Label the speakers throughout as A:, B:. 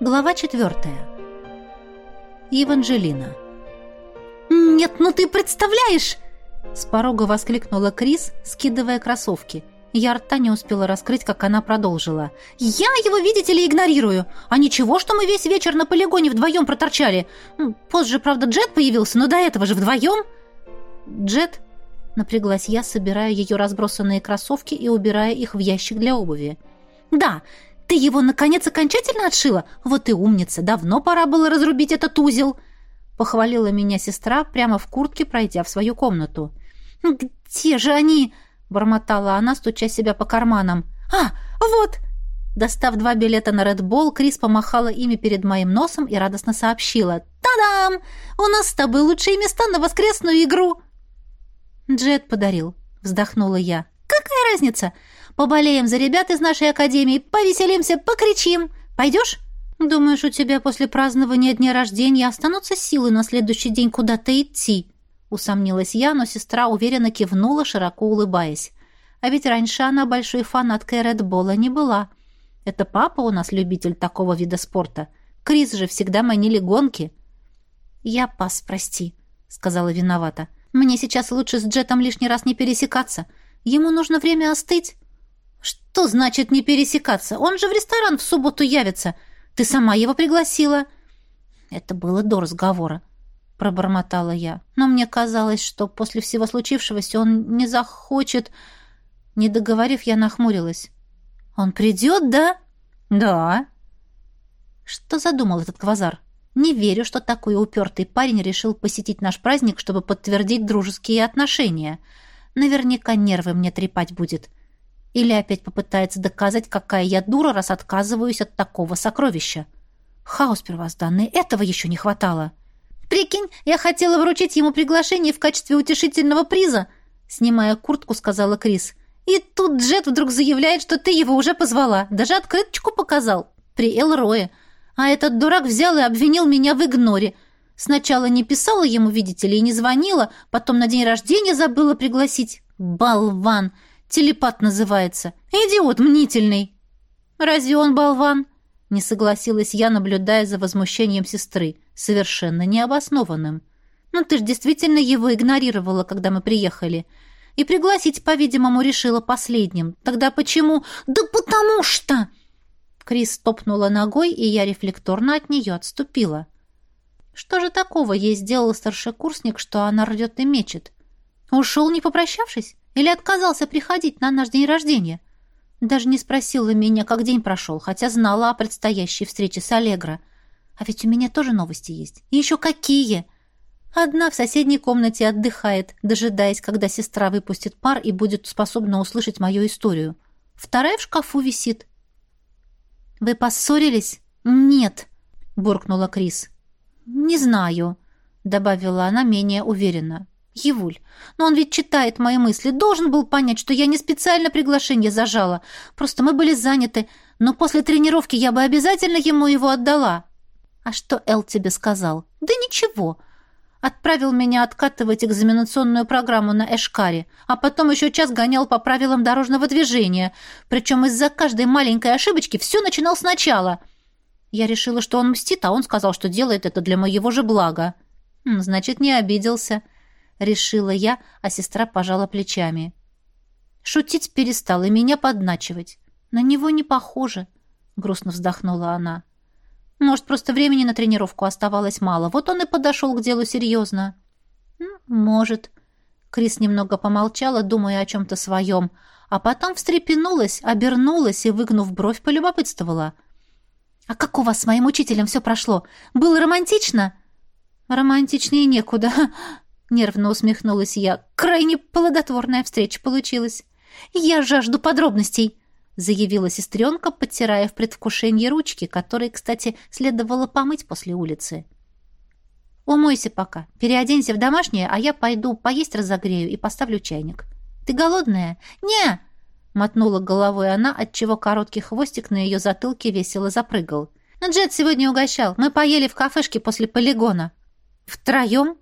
A: Глава четвертая. Еванжелина. «Нет, ну ты представляешь!» С порога воскликнула Крис, скидывая кроссовки. Я рта не успела раскрыть, как она продолжила. «Я его, видите ли, игнорирую. А ничего, что мы весь вечер на полигоне вдвоем проторчали. Позже, правда, Джет появился, но до этого же вдвоем...» «Джет?» Напряглась я, собирая ее разбросанные кроссовки и убирая их в ящик для обуви. «Да, ты его, наконец, окончательно отшила? Вот и умница, давно пора было разрубить этот узел!» Похвалила меня сестра, прямо в куртке, пройдя в свою комнату. «Где же они?» — бормотала она, стуча себя по карманам. «А, вот!» Достав два билета на Редбол, Крис помахала ими перед моим носом и радостно сообщила. «Та-дам! У нас с тобой лучшие места на воскресную игру!» «Джет подарил», — вздохнула я. «Какая разница? Поболеем за ребят из нашей академии, повеселимся, покричим. Пойдешь?» «Думаешь, у тебя после празднования дня рождения останутся силы на следующий день куда-то идти?» Усомнилась я, но сестра уверенно кивнула, широко улыбаясь. А ведь раньше она большой фанаткой Редбола не была. Это папа у нас любитель такого вида спорта. Крис же всегда манили гонки. «Я пас, прости», — сказала виновата. «Мне сейчас лучше с Джетом лишний раз не пересекаться. Ему нужно время остыть». «Что значит не пересекаться? Он же в ресторан в субботу явится. Ты сама его пригласила». «Это было до разговора», — пробормотала я. «Но мне казалось, что после всего случившегося он не захочет...» Не договорив, я нахмурилась. «Он придет, да?» «Да». Что задумал этот квазар? Не верю, что такой упертый парень решил посетить наш праздник, чтобы подтвердить дружеские отношения. Наверняка нервы мне трепать будет. Или опять попытается доказать, какая я дура, раз отказываюсь от такого сокровища. Хаос первозданный, этого еще не хватало. «Прикинь, я хотела вручить ему приглашение в качестве утешительного приза», снимая куртку, сказала Крис. «И тут Джет вдруг заявляет, что ты его уже позвала. Даже открыточку показал. При Элрое. А этот дурак взял и обвинил меня в игноре. Сначала не писала ему, видите ли, и не звонила, потом на день рождения забыла пригласить. Болван! Телепат называется. Идиот мнительный. Разве он болван? Не согласилась я, наблюдая за возмущением сестры, совершенно необоснованным. Ну ты ж действительно его игнорировала, когда мы приехали. И пригласить, по-видимому, решила последним. Тогда почему? Да потому что... Крис топнула ногой, и я рефлекторно от нее отступила. Что же такого ей сделал старшекурсник, что она рвет и мечет? Ушел, не попрощавшись? Или отказался приходить на наш день рождения? Даже не спросила меня, как день прошел, хотя знала о предстоящей встрече с Аллегро. А ведь у меня тоже новости есть. И еще какие! Одна в соседней комнате отдыхает, дожидаясь, когда сестра выпустит пар и будет способна услышать мою историю. Вторая в шкафу висит. «Вы поссорились?» «Нет», — буркнула Крис. «Не знаю», — добавила она менее уверенно. Евуль, но он ведь читает мои мысли, должен был понять, что я не специально приглашение зажала. Просто мы были заняты, но после тренировки я бы обязательно ему его отдала. А что Эл тебе сказал? Да ничего. Отправил меня откатывать экзаменационную программу на Эшкаре, а потом еще час гонял по правилам дорожного движения, причем из-за каждой маленькой ошибочки все начинал сначала. Я решила, что он мстит, а он сказал, что делает это для моего же блага. Значит, не обиделся. — решила я, а сестра пожала плечами. Шутить перестал и меня подначивать. На него не похоже, грустно вздохнула она. Может, просто времени на тренировку оставалось мало. Вот он и подошел к делу серьезно. Может. Крис немного помолчала, думая о чем-то своем, а потом встрепенулась, обернулась и, выгнув бровь, полюбопытствовала. «А как у вас с моим учителем все прошло? Было романтично?» «Романтичнее некуда», Нервно усмехнулась я. Крайне плодотворная встреча получилась. Я жажду подробностей, заявила сестренка, подтирая в предвкушении ручки, которые, кстати, следовало помыть после улицы. Умойся пока, переоденься в домашнее, а я пойду поесть разогрею и поставлю чайник. Ты голодная? Не! мотнула головой она, отчего короткий хвостик на ее затылке весело запрыгал. Джет сегодня угощал. Мы поели в кафешке после полигона. Втроем?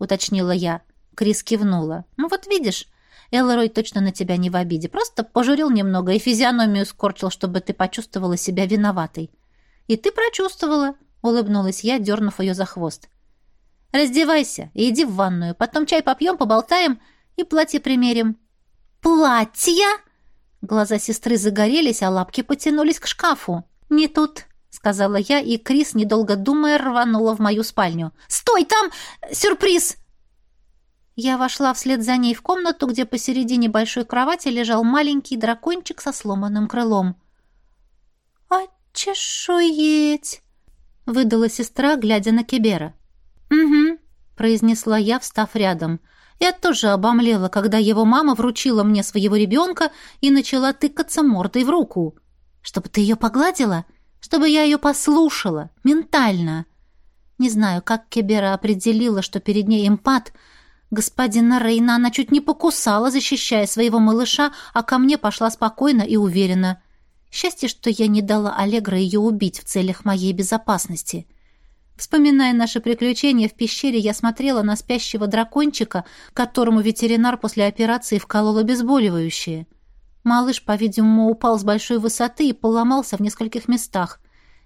A: Уточнила я. Крис кивнула. «Ну вот видишь, Элрой точно на тебя не в обиде. Просто пожурил немного и физиономию скорчил, чтобы ты почувствовала себя виноватой. И ты прочувствовала, улыбнулась я, дернув ее за хвост. Раздевайся и иди в ванную, потом чай попьем, поболтаем и платье примерим. Платье? Глаза сестры загорелись, а лапки потянулись к шкафу. Не тут, сказала я, и Крис, недолго думая, рванула в мою спальню. Стой, там сюрприз! Я вошла вслед за ней в комнату, где посередине большой кровати лежал маленький дракончик со сломанным крылом. «А чешуеть!» — выдала сестра, глядя на Кибера. «Угу», — произнесла я, встав рядом. Я тоже обомлела, когда его мама вручила мне своего ребенка и начала тыкаться мордой в руку. «Чтобы ты ее погладила? Чтобы я ее послушала, ментально!» Не знаю, как Кибера определила, что перед ней эмпат — Господина Рейна она чуть не покусала, защищая своего малыша, а ко мне пошла спокойно и уверенно. Счастье, что я не дала Аллегра ее убить в целях моей безопасности. Вспоминая наши приключения в пещере, я смотрела на спящего дракончика, которому ветеринар после операции вколол обезболивающее. Малыш, по-видимому, упал с большой высоты и поломался в нескольких местах.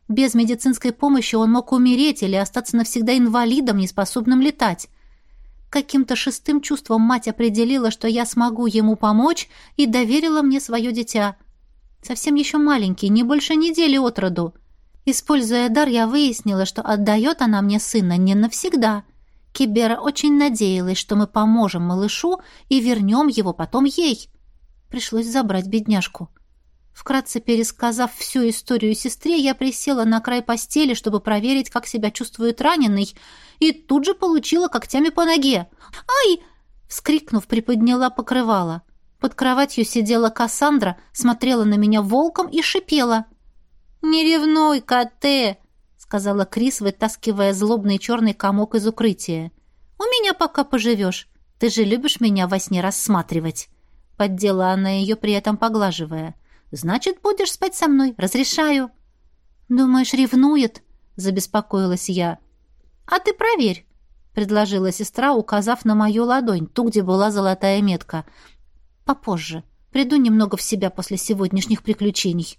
A: Без медицинской помощи он мог умереть или остаться навсегда инвалидом, неспособным летать. Каким-то шестым чувством мать определила, что я смогу ему помочь, и доверила мне свое дитя. Совсем еще маленький, не больше недели от роду. Используя дар, я выяснила, что отдает она мне сына не навсегда. Кибера очень надеялась, что мы поможем малышу и вернем его потом ей. Пришлось забрать бедняжку. Вкратце пересказав всю историю сестре, я присела на край постели, чтобы проверить, как себя чувствует раненый, и тут же получила когтями по ноге. «Ай!» — вскрикнув, приподняла покрывало. Под кроватью сидела Кассандра, смотрела на меня волком и шипела. «Не ревнуй, коте!» — сказала Крис, вытаскивая злобный черный комок из укрытия. «У меня пока поживешь. Ты же любишь меня во сне рассматривать». Поддела она ее, при этом поглаживая. Значит, будешь спать со мной. Разрешаю. Думаешь, ревнует? Забеспокоилась я. А ты проверь, предложила сестра, указав на мою ладонь, ту, где была золотая метка. Попозже. Приду немного в себя после сегодняшних приключений.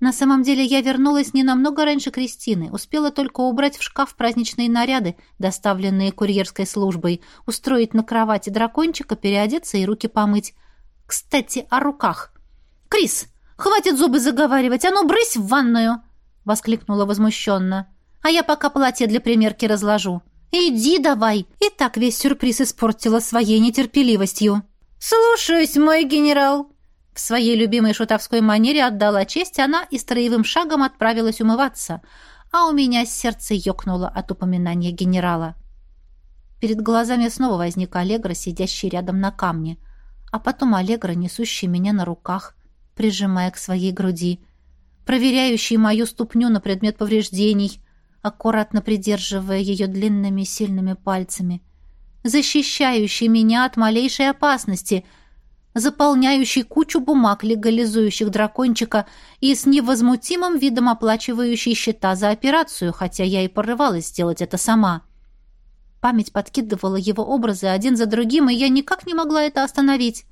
A: На самом деле я вернулась не намного раньше Кристины, успела только убрать в шкаф праздничные наряды, доставленные курьерской службой, устроить на кровати дракончика, переодеться и руки помыть. Кстати, о руках. «Крис, хватит зубы заговаривать, а ну брысь в ванную!» — воскликнула возмущенно. «А я пока платье для примерки разложу. Иди давай!» И так весь сюрприз испортила своей нетерпеливостью. «Слушаюсь, мой генерал!» В своей любимой шутовской манере отдала честь она и строевым шагом отправилась умываться, а у меня сердце ёкнуло от упоминания генерала. Перед глазами снова возник Аллегра, сидящий рядом на камне, а потом Аллегра, несущий меня на руках, прижимая к своей груди, проверяющий мою ступню на предмет повреждений, аккуратно придерживая ее длинными сильными пальцами, защищающий меня от малейшей опасности, заполняющий кучу бумаг, легализующих дракончика и с невозмутимым видом оплачивающий счета за операцию, хотя я и порывалась сделать это сама. Память подкидывала его образы один за другим, и я никак не могла это остановить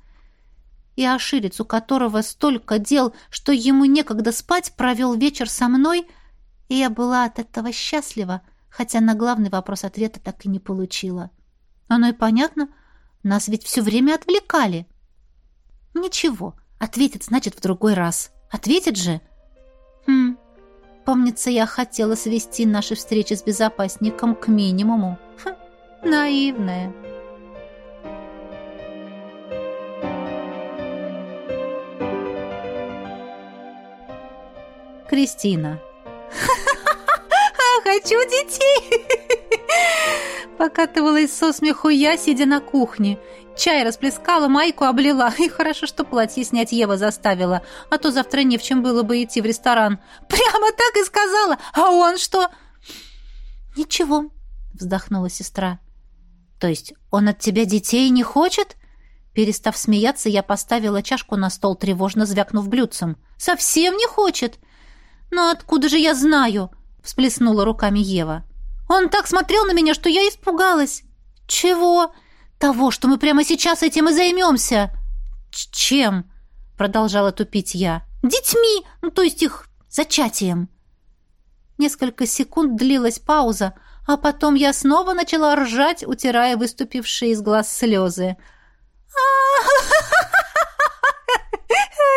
A: и Аширец, у которого столько дел, что ему некогда спать, провел вечер со мной, и я была от этого счастлива, хотя на главный вопрос ответа так и не получила. Оно и понятно, нас ведь все время отвлекали. Ничего, ответит, значит, в другой раз. Ответит же? Хм, помнится, я хотела свести наши встречи с безопасником к минимуму. Хм, наивная. Кристина. «Хочу детей!» Покатывалась со смеху я, сидя на кухне. Чай расплескала, майку облила. И хорошо, что платье снять Ева заставила, а то завтра не в чем было бы идти в ресторан. Прямо так и сказала. А он что? «Ничего», — вздохнула сестра. «То есть он от тебя детей не хочет?» Перестав смеяться, я поставила чашку на стол, тревожно звякнув блюдцем. «Совсем не хочет!» «Но откуда же я знаю?» — всплеснула руками Ева. «Он так смотрел на меня, что я испугалась». «Чего?» «Того, что мы прямо сейчас этим и займемся». «Чем?» — продолжала тупить я. «Детьми, ну, то есть их зачатием». Несколько секунд длилась пауза, а потом я снова начала ржать, утирая выступившие из глаз слезы.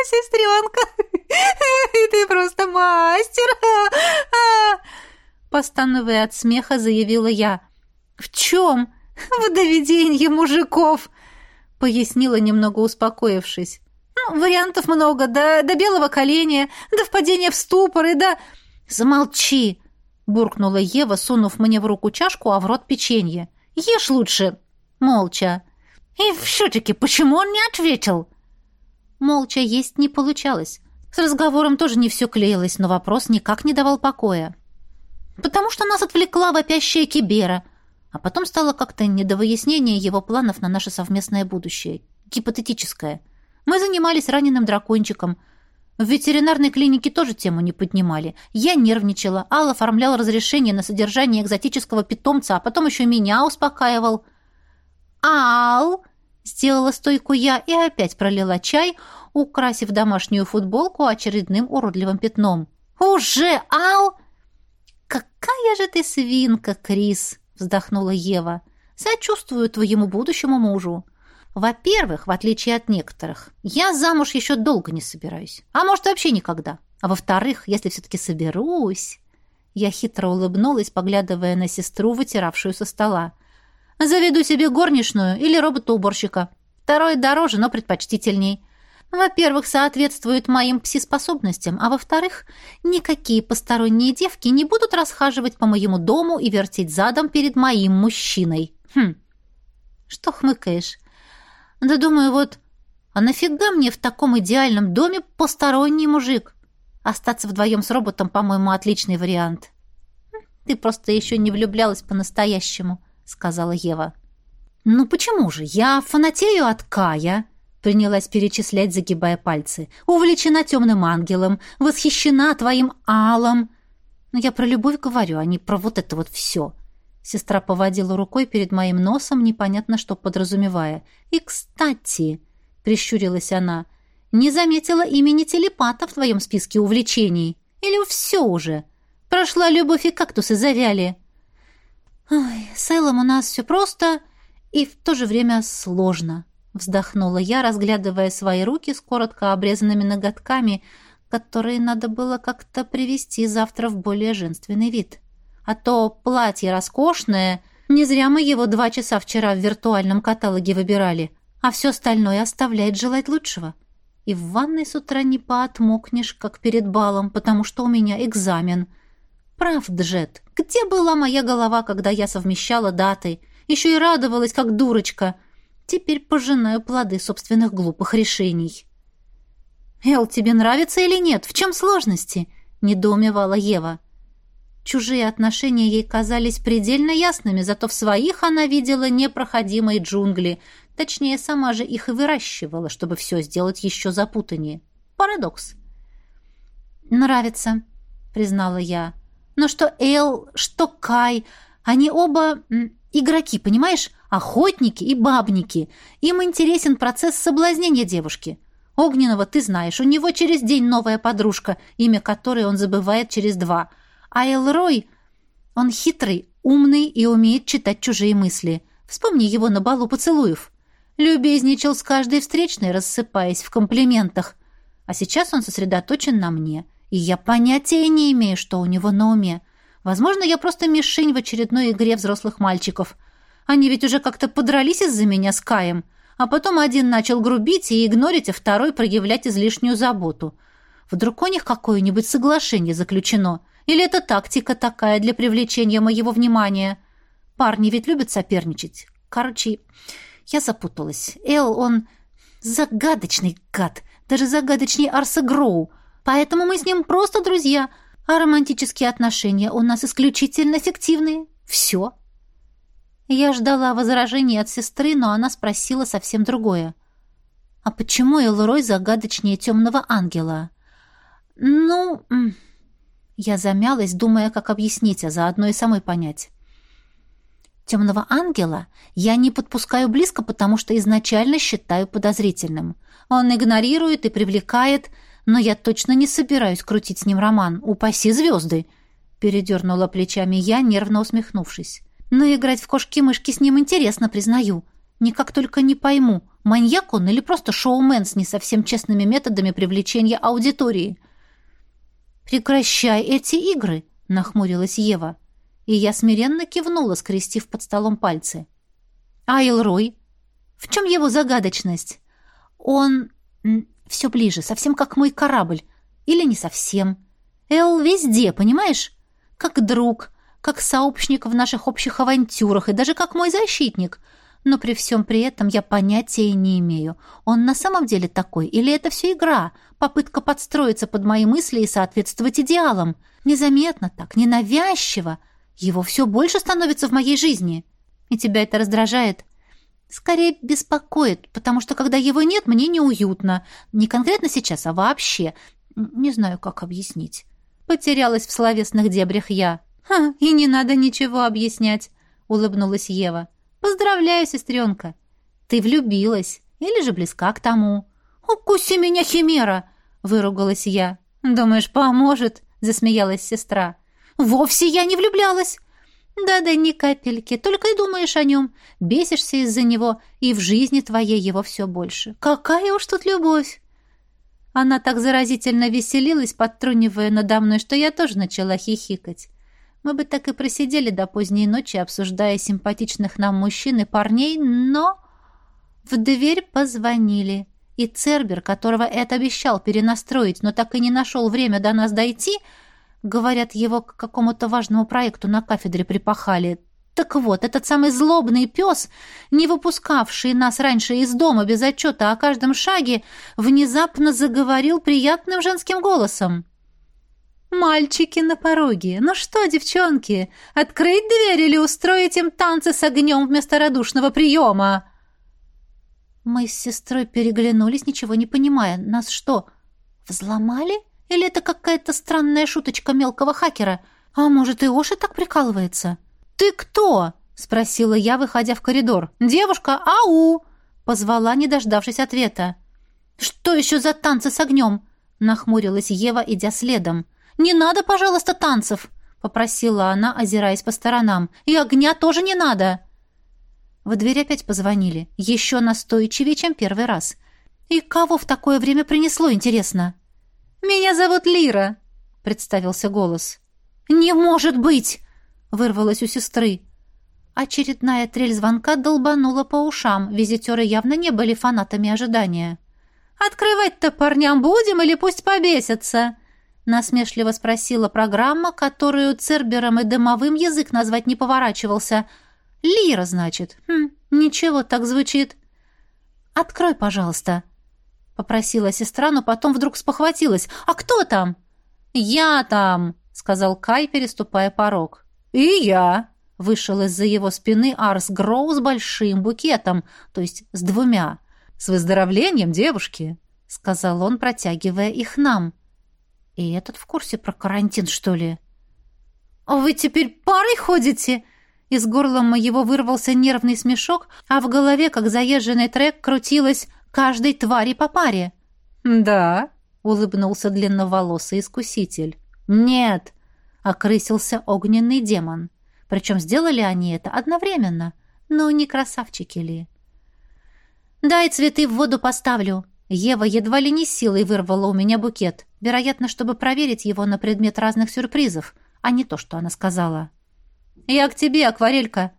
A: «Сестренка, ты просто мастер!» Постановая от смеха, заявила я. «В чем?» «В доведении мужиков!» Пояснила, немного успокоившись. «Ну, вариантов много, да до белого коленя, до впадения в ступор и до...» «Замолчи!» буркнула Ева, сунув мне в руку чашку, а в рот печенье. «Ешь лучше!» Молча. «И все-таки почему он не ответил?» Молча есть не получалось. С разговором тоже не все клеилось, но вопрос никак не давал покоя. «Потому что нас отвлекла вопящая Кибера», а потом стало как-то не до выяснения его планов на наше совместное будущее. Гипотетическое. Мы занимались раненым дракончиком – в ветеринарной клинике тоже тему не поднимали. Я нервничала, Алла оформлял разрешение на содержание экзотического питомца, а потом еще меня успокаивал. «Ал!» — сделала стойку я и опять пролила чай, украсив домашнюю футболку очередным уродливым пятном. «Уже, Ал!» «Какая же ты свинка, Крис!» — вздохнула Ева. «Сочувствую твоему будущему мужу. Во-первых, в отличие от некоторых, я замуж еще долго не собираюсь. А может, вообще никогда. А во-вторых, если все-таки соберусь... Я хитро улыбнулась, поглядывая на сестру, вытиравшую со стола. «Заведу себе горничную или робота-уборщика. Второе дороже, но предпочтительней. Во-первых, соответствует моим пси-способностям, а во-вторых, никакие посторонние девки не будут расхаживать по моему дому и вертеть задом перед моим мужчиной. Хм, что хмыкаешь? Да думаю, вот, а нафига мне в таком идеальном доме посторонний мужик? Остаться вдвоем с роботом, по-моему, отличный вариант. Хм, ты просто еще не влюблялась по-настоящему, сказала Ева. Ну почему же? Я фанатею от Кая, принялась перечислять, загибая пальцы. Увлечена темным ангелом, восхищена твоим алом. Но я про любовь говорю, а не про вот это вот все. Сестра поводила рукой перед моим носом, непонятно что подразумевая. «И, кстати», — прищурилась она, — «не заметила имени телепата в твоем списке увлечений? Или все уже? Прошла любовь и кактусы завяли?» «Ой, с Эллом у нас все просто и в то же время сложно», — вздохнула я, разглядывая свои руки с коротко обрезанными ноготками, которые надо было как-то привести завтра в более женственный вид. А то платье роскошное, не зря мы его два часа вчера в виртуальном каталоге выбирали, а все остальное оставляет желать лучшего. И в ванной с утра не поотмокнешь, как перед балом, потому что у меня экзамен. Прав, Джет, где была моя голова, когда я совмещала даты? Еще и радовалась, как дурочка. Теперь пожинаю плоды собственных глупых решений. «Эл, тебе нравится или нет? В чем сложности?» — недоумевала Ева. — Чужие отношения ей казались предельно ясными, зато в своих она видела непроходимые джунгли. Точнее, сама же их и выращивала, чтобы все сделать еще запутаннее. Парадокс. «Нравится», — признала я. «Но что Эл, что Кай, они оба игроки, понимаешь? Охотники и бабники. Им интересен процесс соблазнения девушки. Огненного ты знаешь, у него через день новая подружка, имя которой он забывает через два — а Элрой, он хитрый, умный и умеет читать чужие мысли. Вспомни его на балу поцелуев. Любезничал с каждой встречной, рассыпаясь в комплиментах. А сейчас он сосредоточен на мне, и я понятия не имею, что у него на уме. Возможно, я просто мишень в очередной игре взрослых мальчиков. Они ведь уже как-то подрались из-за меня с Каем, а потом один начал грубить и игнорить, а второй проявлять излишнюю заботу. Вдруг у них какое-нибудь соглашение заключено — или это тактика такая для привлечения моего внимания? Парни ведь любят соперничать. Короче, я запуталась. Эл, он загадочный гад. Даже загадочнее Арса Гроу. Поэтому мы с ним просто друзья. А романтические отношения у нас исключительно фиктивные. Все. Я ждала возражений от сестры, но она спросила совсем другое. «А почему Элрой загадочнее темного ангела?» «Ну...» Я замялась, думая, как объяснить, а заодно и самой понять. Темного ангела я не подпускаю близко, потому что изначально считаю подозрительным. Он игнорирует и привлекает, но я точно не собираюсь крутить с ним роман. Упаси звезды. передернула плечами я, нервно усмехнувшись. Но играть в кошки-мышки с ним интересно, признаю. Никак только не пойму, маньяк он или просто шоумен с не совсем честными методами привлечения аудитории. «Прекращай эти игры!» — нахмурилась Ева. И я смиренно кивнула, скрестив под столом пальцы. «А Элрой? В чем его загадочность? Он все ближе, совсем как мой корабль. Или не совсем. Эл везде, понимаешь? Как друг, как сообщник в наших общих авантюрах и даже как мой защитник. Но при всем при этом я понятия не имею, он на самом деле такой или это все игра, попытка подстроиться под мои мысли и соответствовать идеалам. Незаметно так, ненавязчиво. Его все больше становится в моей жизни. И тебя это раздражает? Скорее беспокоит, потому что когда его нет, мне неуютно. Не конкретно сейчас, а вообще. Не знаю, как объяснить. Потерялась в словесных дебрях я. «Ха, и не надо ничего объяснять», — улыбнулась Ева. «Поздравляю, сестренка. Ты влюбилась или же близка к тому». «Укуси меня, химера!» — выругалась я. «Думаешь, поможет?» — засмеялась сестра. «Вовсе я не влюблялась!» «Да-да, ни капельки. Только и думаешь о нем. Бесишься из-за него, и в жизни твоей его все больше. Какая уж тут любовь!» Она так заразительно веселилась, подтрунивая надо мной, что я тоже начала хихикать. Мы бы так и просидели до поздней ночи, обсуждая симпатичных нам мужчин и парней, но... В дверь позвонили, и Цербер, которого это обещал перенастроить, но так и не нашел время до нас дойти, говорят, его к какому-то важному проекту на кафедре припахали, так вот, этот самый злобный пес, не выпускавший нас раньше из дома без отчета о каждом шаге, внезапно заговорил приятным женским голосом. «Мальчики на пороге! Ну что, девчонки, открыть дверь или устроить им танцы с огнем вместо радушного приема?» Мы с сестрой переглянулись, ничего не понимая. Нас что, взломали? Или это какая-то странная шуточка мелкого хакера? А может, и Оша так прикалывается?» «Ты кто?» — спросила я, выходя в коридор. «Девушка, ау!» — позвала, не дождавшись ответа. «Что еще за танцы с огнем?» — нахмурилась Ева, идя следом. «Не надо, пожалуйста, танцев!» — попросила она, озираясь по сторонам. «И огня тоже не надо!» В дверь опять позвонили. Еще настойчивее, чем первый раз. «И кого в такое время принесло, интересно?» «Меня зовут Лира», — представился голос. «Не может быть!» вырвалось у сестры. Очередная трель звонка долбанула по ушам. Визитеры явно не были фанатами ожидания. «Открывать-то парням будем или пусть побесятся?» Насмешливо спросила программа, которую Цербером и дымовым язык назвать не поворачивался. «Лира, значит. Хм, ничего, так звучит». «Открой, пожалуйста», — попросила сестра, но потом вдруг спохватилась. «А кто там?» «Я там», — сказал Кай, переступая порог. «И я!» — вышел из-за его спины Арс Гроу с большим букетом, то есть с двумя. «С выздоровлением, девушки!» — сказал он, протягивая их нам. «И этот в курсе про карантин, что ли?» «А вы теперь парой ходите?» Из горла моего вырвался нервный смешок, а в голове, как заезженный трек, крутилось «каждой твари по паре». «Да», — улыбнулся длинноволосый искуситель. «Нет», окрысился огненный демон. Причем сделали они это одновременно. Ну, не красавчики ли? «Дай цветы в воду поставлю». Ева едва ли не силой вырвала у меня букет, вероятно, чтобы проверить его на предмет разных сюрпризов, а не то, что она сказала. «Я к тебе, акварелька!»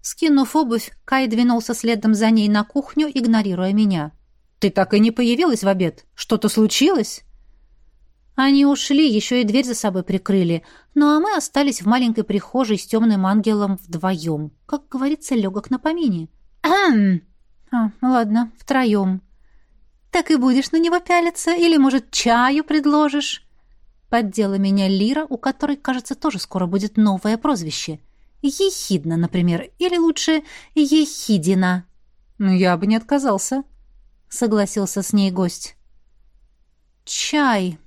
A: Скинув обувь, Кай двинулся следом за ней на кухню, игнорируя меня. «Ты так и не появилась в обед? Что-то случилось?» Они ушли, еще и дверь за собой прикрыли. Ну а мы остались в маленькой прихожей с темным ангелом вдвоем. Как говорится, легок на помине. «Ахм!» а, «Ладно, втроем». «Так и будешь на него пялиться? Или, может, чаю предложишь?» Поддела меня Лира, у которой, кажется, тоже скоро будет новое прозвище. Ехидна, например, или лучше Ехидина. «Ну, я бы не отказался», — согласился с ней гость. «Чай»,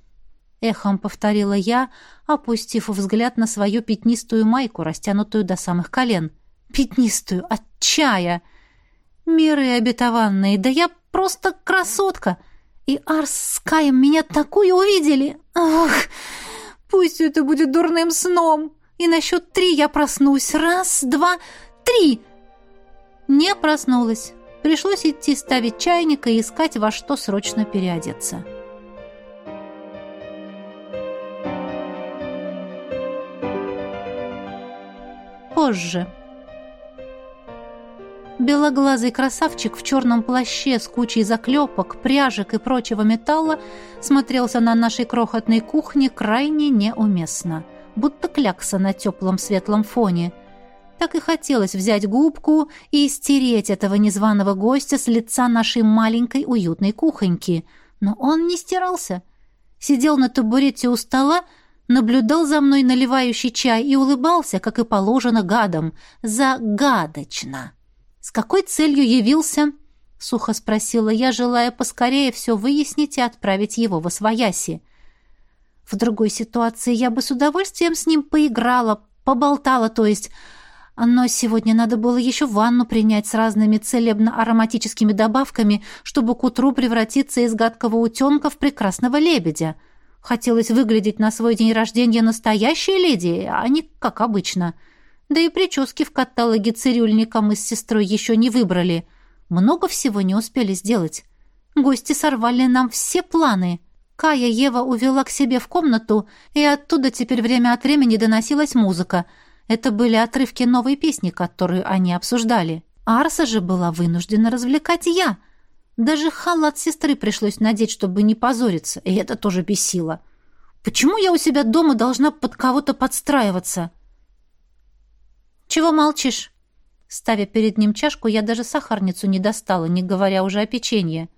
A: Эхом повторила я, опустив взгляд на свою пятнистую майку, растянутую до самых колен. Пятнистую, от чая! Миры обетованные, да я просто красотка! И Арс с Каем меня такую увидели! Ох! Пусть это будет дурным сном. И на счет три я проснусь. Раз, два, три. Не проснулась. Пришлось идти ставить чайник и искать, во что срочно переодеться. Позже. Белоглазый красавчик в черном плаще с кучей заклепок, пряжек и прочего металла смотрелся на нашей крохотной кухне крайне неуместно, будто клякса на теплом светлом фоне. Так и хотелось взять губку и стереть этого незваного гостя с лица нашей маленькой уютной кухоньки. Но он не стирался. Сидел на табурете у стола, наблюдал за мной наливающий чай и улыбался, как и положено гадам, загадочно. «С какой целью явился?» — сухо спросила я, желая поскорее все выяснить и отправить его во свояси. В другой ситуации я бы с удовольствием с ним поиграла, поболтала, то есть... Но сегодня надо было еще ванну принять с разными целебно-ароматическими добавками, чтобы к утру превратиться из гадкого утенка в прекрасного лебедя. Хотелось выглядеть на свой день рождения настоящей леди, а не как обычно — да и прически в каталоге цирюльника мы с сестрой еще не выбрали. Много всего не успели сделать. Гости сорвали нам все планы. Кая Ева увела к себе в комнату, и оттуда теперь время от времени доносилась музыка. Это были отрывки новой песни, которую они обсуждали. Арса же была вынуждена развлекать я. Даже халат сестры пришлось надеть, чтобы не позориться, и это тоже бесило. Почему я у себя дома должна под кого-то подстраиваться?» «Чего молчишь?» Ставя перед ним чашку, я даже сахарницу не достала, не говоря уже о печенье.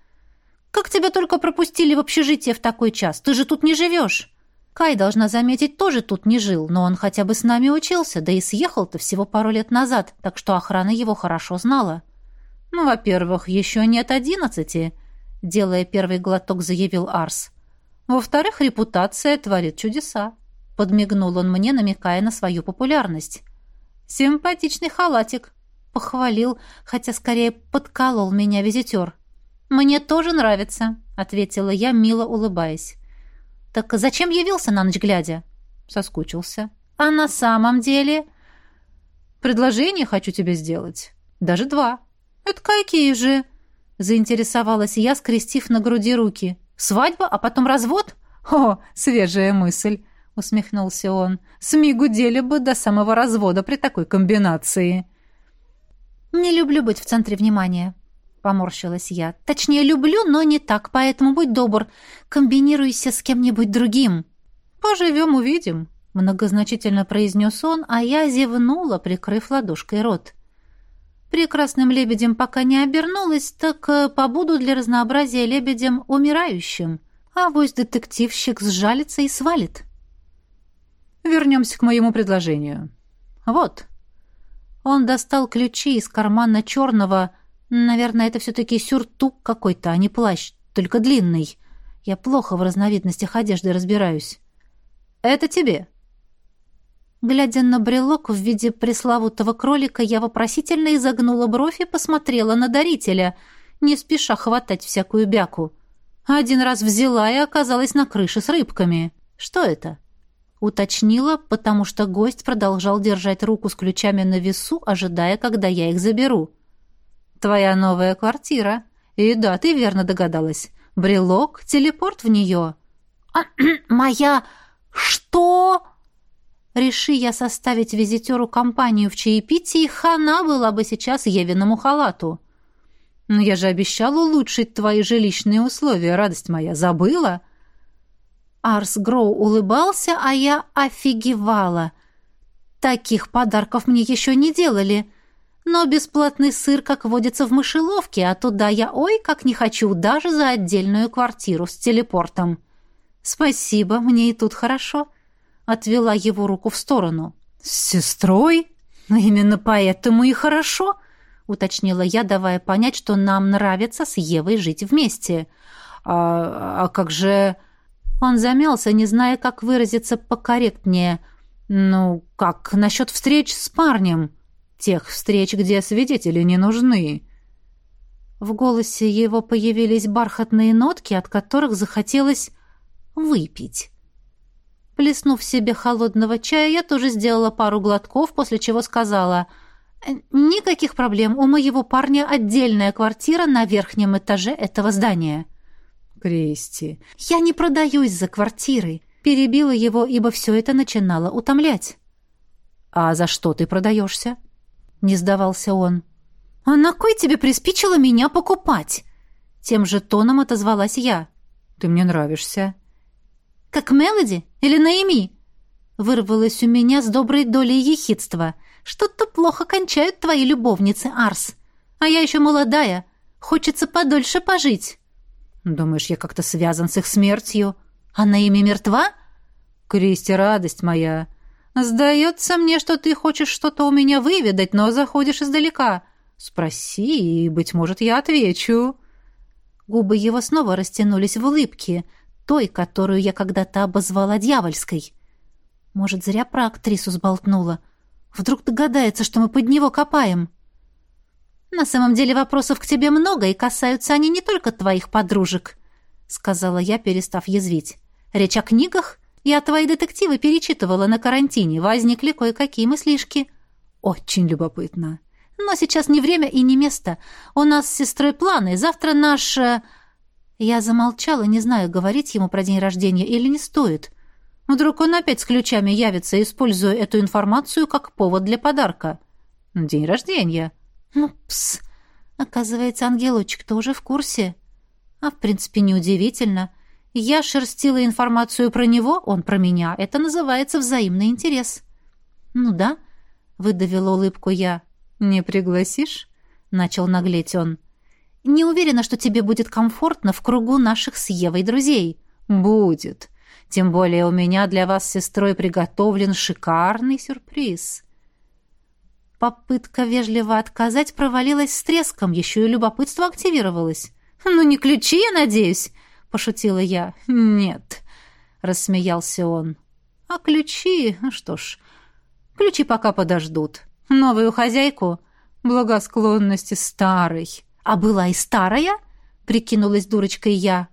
A: «Как тебя только пропустили в общежитие в такой час? Ты же тут не живешь!» Кай, должна заметить, тоже тут не жил, но он хотя бы с нами учился, да и съехал-то всего пару лет назад, так что охрана его хорошо знала. «Ну, во-первых, еще нет одиннадцати», — делая первый глоток, заявил Арс. «Во-вторых, репутация творит чудеса», — подмигнул он мне, намекая на свою популярность. «Симпатичный халатик», — похвалил, хотя скорее подколол меня визитер. «Мне тоже нравится», — ответила я, мило улыбаясь. «Так зачем явился на ночь глядя?» Соскучился. «А на самом деле...» «Предложение хочу тебе сделать. Даже два». «Это какие же?» Заинтересовалась я, скрестив на груди руки. «Свадьба, а потом развод?» «О, свежая мысль!» — усмехнулся он. «СМИ гудели бы до самого развода при такой комбинации». «Не люблю быть в центре внимания», — поморщилась я. «Точнее, люблю, но не так, поэтому будь добр, комбинируйся с кем-нибудь другим». «Поживем, увидим», — многозначительно произнес он, а я зевнула, прикрыв ладошкой рот. Прекрасным лебедем пока не обернулась, так э, побуду для разнообразия лебедем умирающим. А вось детективщик сжалится и свалит. Вернемся к моему предложению. Вот. Он достал ключи из кармана черного. Наверное, это все-таки сюртук какой-то, а не плащ, только длинный. Я плохо в разновидностях одежды разбираюсь. Это тебе. Глядя на брелок в виде пресловутого кролика, я вопросительно изогнула бровь и посмотрела на дарителя, не спеша хватать всякую бяку. Один раз взяла и оказалась на крыше с рыбками. Что это? Уточнила, потому что гость продолжал держать руку с ключами на весу, ожидая, когда я их заберу. «Твоя новая квартира. И да, ты верно догадалась. Брелок, телепорт в нее». «Моя... что?» Реши я составить визитеру компанию в чаепитии, хана была бы сейчас Евиному халату. «Но я же обещал улучшить твои жилищные условия, радость моя. Забыла?» Арс Гроу улыбался, а я офигевала. Таких подарков мне еще не делали. Но бесплатный сыр, как водится в мышеловке, а туда я ой как не хочу, даже за отдельную квартиру с телепортом. Спасибо, мне и тут хорошо. Отвела его руку в сторону. С сестрой? Именно поэтому и хорошо, уточнила я, давая понять, что нам нравится с Евой жить вместе. А, а как же... Он замялся, не зная, как выразиться покорректнее. «Ну, как насчет встреч с парнем? Тех встреч, где свидетели не нужны». В голосе его появились бархатные нотки, от которых захотелось выпить. Плеснув себе холодного чая, я тоже сделала пару глотков, после чего сказала «Никаких проблем, у моего парня отдельная квартира на верхнем этаже этого здания».
B: «Кристи...»
A: «Я не продаюсь за квартиры», перебила его, ибо все это начинало утомлять.
B: «А за что ты продаешься?» — не сдавался он.
A: «А на кой тебе приспичило меня покупать?» Тем же тоном отозвалась я.
B: «Ты мне нравишься».
A: «Как Мелоди или Наими?» Вырвалось у меня с доброй долей ехидства. «Что-то плохо кончают твои любовницы, Арс. А я еще молодая. Хочется подольше пожить».
B: «Думаешь, я как-то связан с их смертью?»
A: «А Наими мертва?»
B: «Кристи, радость моя. Сдается мне, что ты хочешь что-то у меня выведать, но заходишь издалека. Спроси, и, быть может, я отвечу».
A: Губы его снова растянулись в улыбке, той, которую я когда-то обозвала дьявольской. Может, зря про актрису сболтнула. Вдруг догадается, что мы под него копаем. На самом деле вопросов к тебе много, и касаются они не только твоих подружек, сказала я, перестав язвить. Речь о книгах? Я твои детективы перечитывала на карантине, возникли кое-какие мыслишки.
B: Очень любопытно.
A: Но сейчас не время и не место. У нас с сестрой планы. Завтра наш... Э, я замолчала, не знаю, говорить ему про день рождения или не стоит. Вдруг он опять с ключами явится, используя эту информацию как повод для подарка.
B: День рождения.
A: Ну, пс. Оказывается, ангелочек-то уже в курсе. А в принципе неудивительно. Я шерстила информацию про него, он про меня. Это называется взаимный интерес. Ну да, выдавила улыбку я.
B: «Не пригласишь?» — начал наглеть он.
A: «Не уверена, что тебе будет комфортно в кругу наших с Евой друзей».
B: «Будет. Тем более у меня для вас с сестрой приготовлен шикарный сюрприз».
A: Попытка вежливо отказать провалилась с треском, еще и любопытство активировалось. «Ну, не ключи, я надеюсь?» — пошутила я.
B: «Нет», — рассмеялся он.
A: «А ключи? Ну что ж, ключи пока подождут». Новую хозяйку? Благосклонности старой. А была и старая? Прикинулась дурочкой я.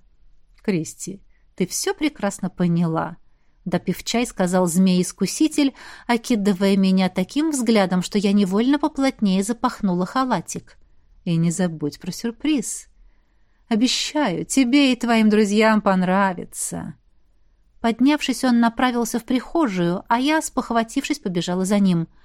B: Кристи, ты все прекрасно поняла. Допив чай, сказал змей-искуситель, окидывая меня таким взглядом, что я невольно поплотнее запахнула халатик. И не забудь про сюрприз. Обещаю, тебе и твоим друзьям понравится.
A: Поднявшись, он направился в прихожую, а я, спохватившись, побежала за ним —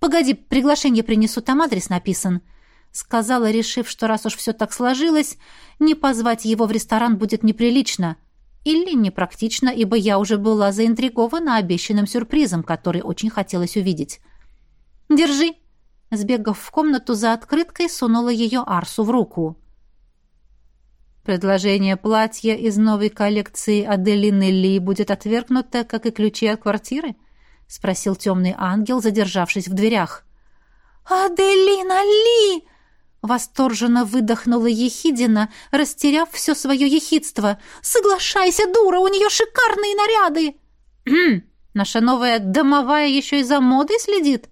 A: «Погоди, приглашение принесу, там адрес написан», — сказала, решив, что раз уж все так сложилось, не позвать его в ресторан будет неприлично. Или непрактично, ибо я уже была заинтригована обещанным сюрпризом, который очень хотелось увидеть. «Держи!» Сбегав в комнату за открыткой, сунула ее Арсу в руку.
B: Предложение платья из новой коллекции Аделины Ли будет отвергнуто, как и ключи от квартиры? —— спросил темный ангел, задержавшись в дверях.
A: «Аделина Ли!» — восторженно выдохнула Ехидина, растеряв все свое ехидство. «Соглашайся, дура, у нее шикарные наряды!»
B: «Хм, наша новая домовая еще и за модой следит?»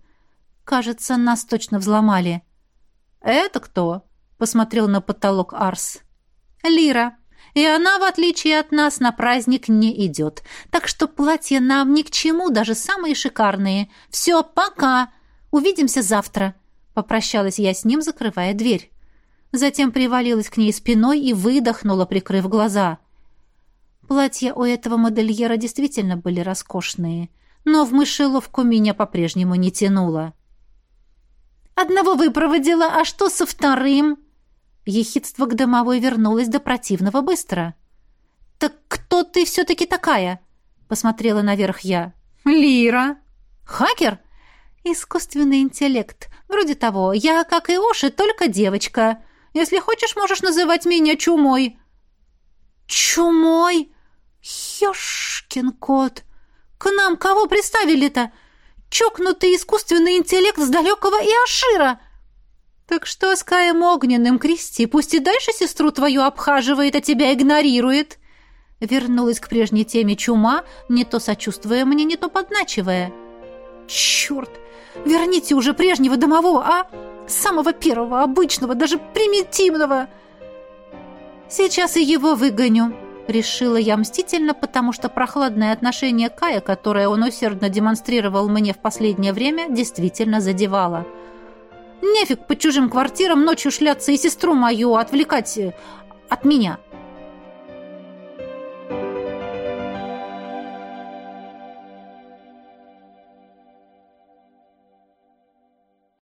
A: «Кажется, нас точно взломали».
B: «Это кто?» — посмотрел на потолок Арс.
A: «Лира, и она, в отличие от нас, на праздник не идет. Так что платья нам ни к чему, даже самые шикарные. Все, пока. Увидимся завтра. Попрощалась я с ним, закрывая дверь. Затем привалилась к ней спиной и выдохнула, прикрыв глаза. Платья у этого модельера действительно были роскошные, но в мышеловку меня по-прежнему не тянуло. «Одного выпроводила, а что со вторым?» Ехидство к домовой вернулось до противного быстро. «Так кто ты все-таки такая?» — посмотрела наверх я.
B: «Лира».
A: «Хакер?» «Искусственный интеллект. Вроде того. Я, как и Оши, только девочка. Если хочешь, можешь называть меня Чумой». «Чумой? Ёшкин кот! К нам кого приставили-то? Чокнутый искусственный интеллект с далекого Иошира!» «Так что с Каем Огненным, Кристи, пусть и дальше сестру твою обхаживает, а тебя игнорирует!» Вернулась к прежней теме чума, не то сочувствуя мне, не то подначивая. «Черт! Верните уже прежнего домового, а? Самого первого, обычного, даже примитивного!» «Сейчас и его выгоню!» Решила я мстительно, потому что прохладное отношение Кая, которое он усердно демонстрировал мне в последнее время, действительно задевало. Нефиг по чужим квартирам ночью шляться и сестру мою отвлекать э, от меня.